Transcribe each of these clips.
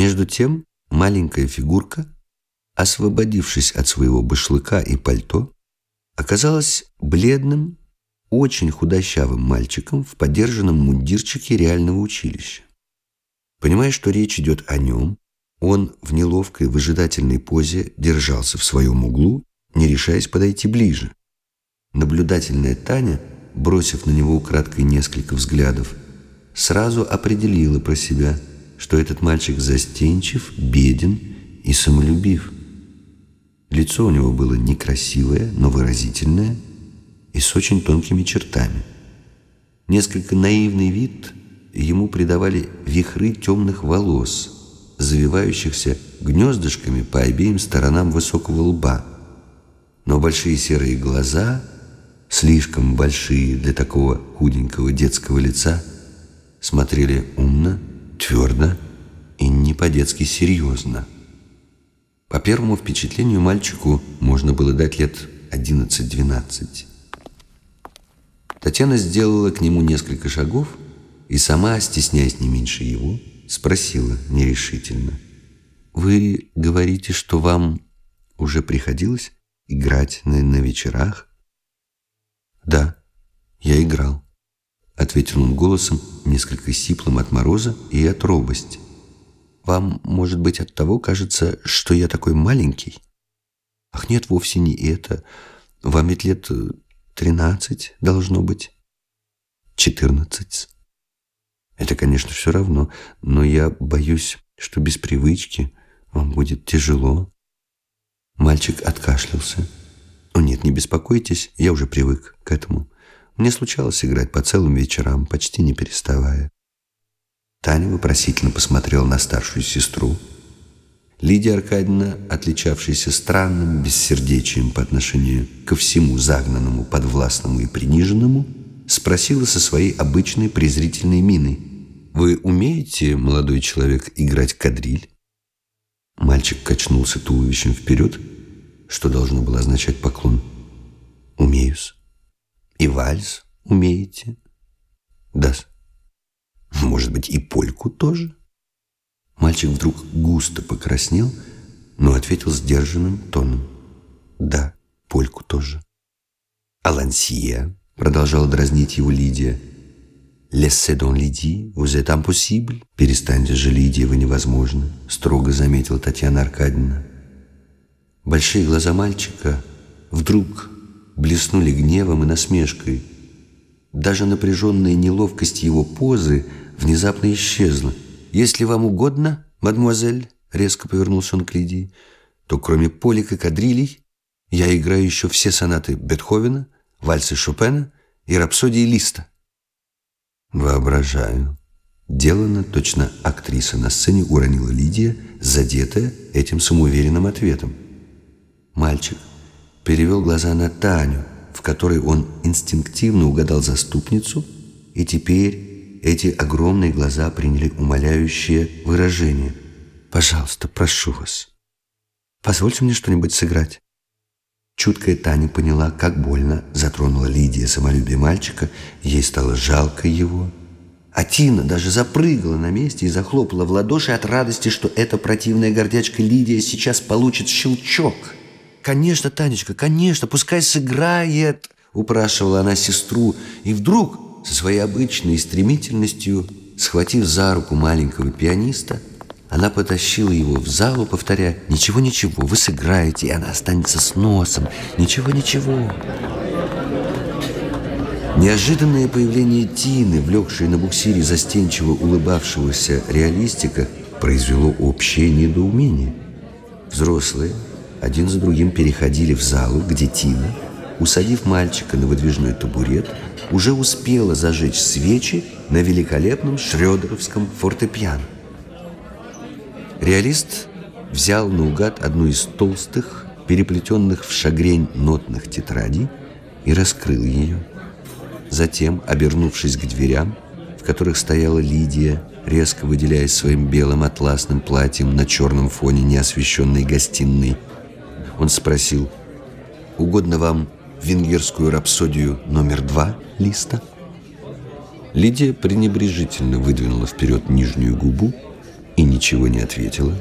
Между тем маленькая фигурка, освободившись от своего башлыка и пальто, оказалась бледным, очень худощавым мальчиком в подержанном мундирчике реального училища. Понимая, что речь идет о нем, он в неловкой выжидательной позе держался в своем углу, не решаясь подойти ближе. Наблюдательная Таня, бросив на него украдкой несколько взглядов, сразу определила про себя, что этот мальчик застенчив, беден и самолюбив. Лицо у него было некрасивое, но выразительное и с очень тонкими чертами. Несколько наивный вид ему придавали вихры темных волос, завивающихся гнездышками по обеим сторонам высокого лба. Но большие серые глаза – слишком большие для такого худенького детского лица, смотрели умно, твердо и не по-детски серьезно. По первому впечатлению мальчику можно было дать лет 11-12. Татьяна сделала к нему несколько шагов и сама, стесняясь не меньше его, спросила нерешительно. «Вы говорите, что вам уже приходилось играть на, на вечерах?» «Да, я играл», — ответил он голосом, несколько сиплым от мороза и от робости. «Вам, может быть, от того кажется, что я такой маленький?» «Ах, нет, вовсе не это. Вам ведь лет э, тринадцать должно быть». «Четырнадцать». «Это, конечно, все равно, но я боюсь, что без привычки вам будет тяжело». Мальчик откашлялся. «О нет, не беспокойтесь, я уже привык к этому. Мне случалось играть по целым вечерам, почти не переставая». Таня вопросительно посмотрела на старшую сестру. Лидия Аркадьевна, отличавшаяся странным бессердечием по отношению ко всему загнанному, подвластному и приниженному, спросила со своей обычной презрительной миной. «Вы умеете, молодой человек, играть кадриль?» Мальчик качнулся туловищем вперед что должно было означать поклон. «Умеюсь». «И вальс умеете?» да «Может быть, и польку тоже?» Мальчик вдруг густо покраснел, но ответил сдержанным тоном. «Да, польку тоже». «А лансия?» — продолжала дразнить его Лидия. «Laissez donc Лидии, vous êtes impossible?» «Перестаньте же, Лидия, вы невозможно», — строго заметила Татьяна Аркадьевна. Большие глаза мальчика вдруг блеснули гневом и насмешкой. Даже напряженная неловкость его позы внезапно исчезла. «Если вам угодно, мадемуазель», — резко повернулся он к Лидии, «то кроме полик и кадрилей я играю еще все сонаты Бетховена, вальсы Шопена и рапсодии Листа». «Воображаю». Делано точно актриса на сцене уронила Лидия, задетая этим самоуверенным ответом. Мальчик перевел глаза на Таню, в которой он инстинктивно угадал заступницу, и теперь эти огромные глаза приняли умоляющее выражение. «Пожалуйста, прошу вас, позвольте мне что-нибудь сыграть». Чуткая Таня поняла, как больно затронула Лидия самолюбие мальчика, ей стало жалко его. А Тина даже запрыгала на месте и захлопала в ладоши от радости, что эта противная гордячка Лидия сейчас получит щелчок – «Конечно, Танечка, конечно, пускай сыграет!» Упрашивала она сестру, и вдруг, со своей обычной стремительностью, схватив за руку маленького пианиста, она потащила его в залу, повторяя «Ничего, ничего, вы сыграете, и она останется с носом. Ничего, ничего». Неожиданное появление Тины, влекшей на буксире застенчиво улыбавшегося реалистика, произвело общее недоумение. Взрослые, один за другим переходили в залу, где Тина, усадив мальчика на выдвижной табурет, уже успела зажечь свечи на великолепном шрёдеровском фортепиано. Реалист взял наугад одну из толстых, переплетенных в шагрень нотных тетрадей и раскрыл ее. Затем, обернувшись к дверям, в которых стояла Лидия, резко выделяясь своим белым атласным платьем на черном фоне неосвещенной гостиной, он спросил, «Угодно вам венгерскую рапсодию номер два листа?» Лидия пренебрежительно выдвинула вперед нижнюю губу и ничего не ответила.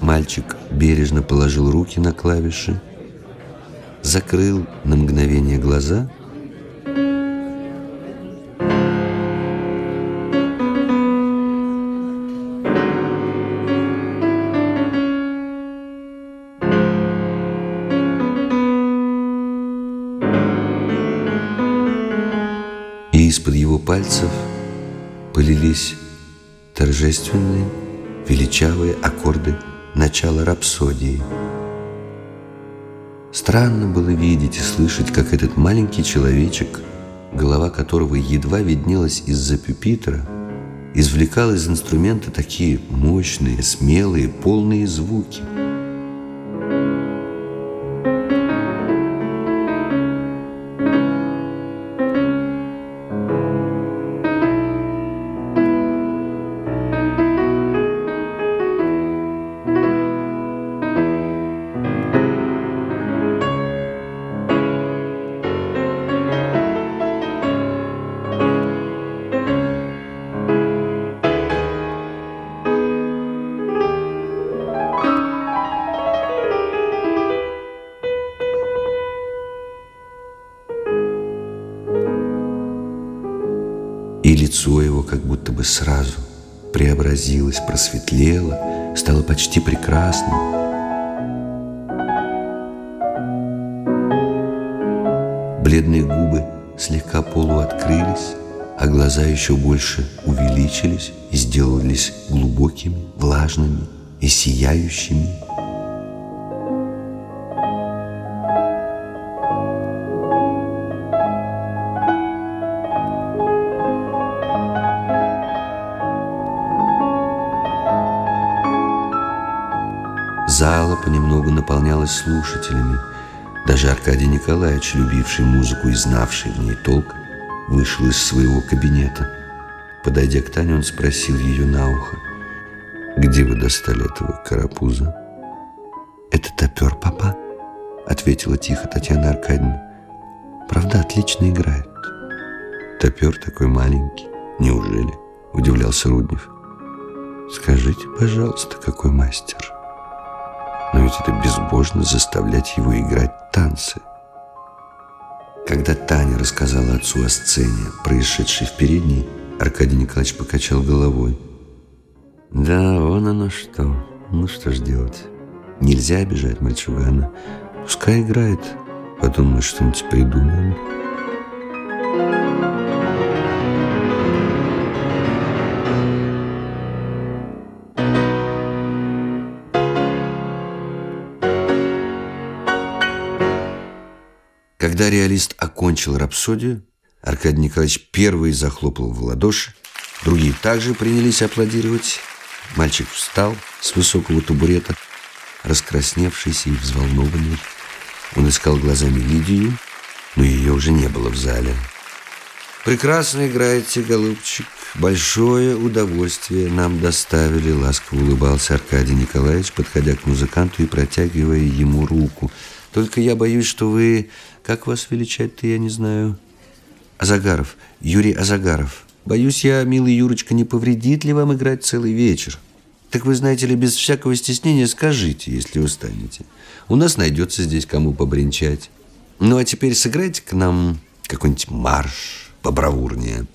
Мальчик бережно положил руки на клавиши, закрыл на мгновение глаза — пальцев полились торжественные, величавые аккорды начала рапсодии. Странно было видеть и слышать, как этот маленький человечек, голова которого едва виднелась из-за пюпитра, извлекал из инструмента такие мощные, смелые, полные звуки – И лицо его как будто бы сразу преобразилось, просветлело, стало почти прекрасным. Бледные губы слегка полуоткрылись, а глаза еще больше увеличились и сделались глубокими, влажными и сияющими. Зала понемногу наполнялась слушателями. Даже Аркадий Николаевич, любивший музыку и знавший в ней толк, вышел из своего кабинета. Подойдя к Тане, он спросил ее на ухо. «Где вы достали этого карапуза?» «Это топер, папа», — ответила тихо Татьяна Аркадьевна. «Правда, отлично играет». «Топер такой маленький. Неужели?» — удивлялся Руднев. «Скажите, пожалуйста, какой мастер?» Это безбожно заставлять его играть танцы. Когда Таня рассказала отцу о сцене, происшедшей в передней, Аркадий Николаевич покачал головой. «Да, вон оно что. Ну что ж делать? Нельзя обижать мальчугана. Пускай играет. Потом мы что-нибудь придумаем». Когда реалист окончил рапсодию, Аркадий Николаевич первый захлопал в ладоши, другие также принялись аплодировать. Мальчик встал с высокого табурета, раскрасневшийся и взволнованный. Он искал глазами Лидию, но ее уже не было в зале. «Прекрасно играете, голубчик. Большое удовольствие нам доставили», — ласково улыбался Аркадий Николаевич, подходя к музыканту и протягивая ему руку. «Только я боюсь, что вы как вас величать-то, я не знаю. Азагаров, Юрий Азагаров. Боюсь я, милый Юрочка, не повредит ли вам играть целый вечер? Так вы, знаете ли, без всякого стеснения скажите, если устанете. У нас найдется здесь кому побренчать. Ну, а теперь сыграйте к нам какой-нибудь марш побравурнее.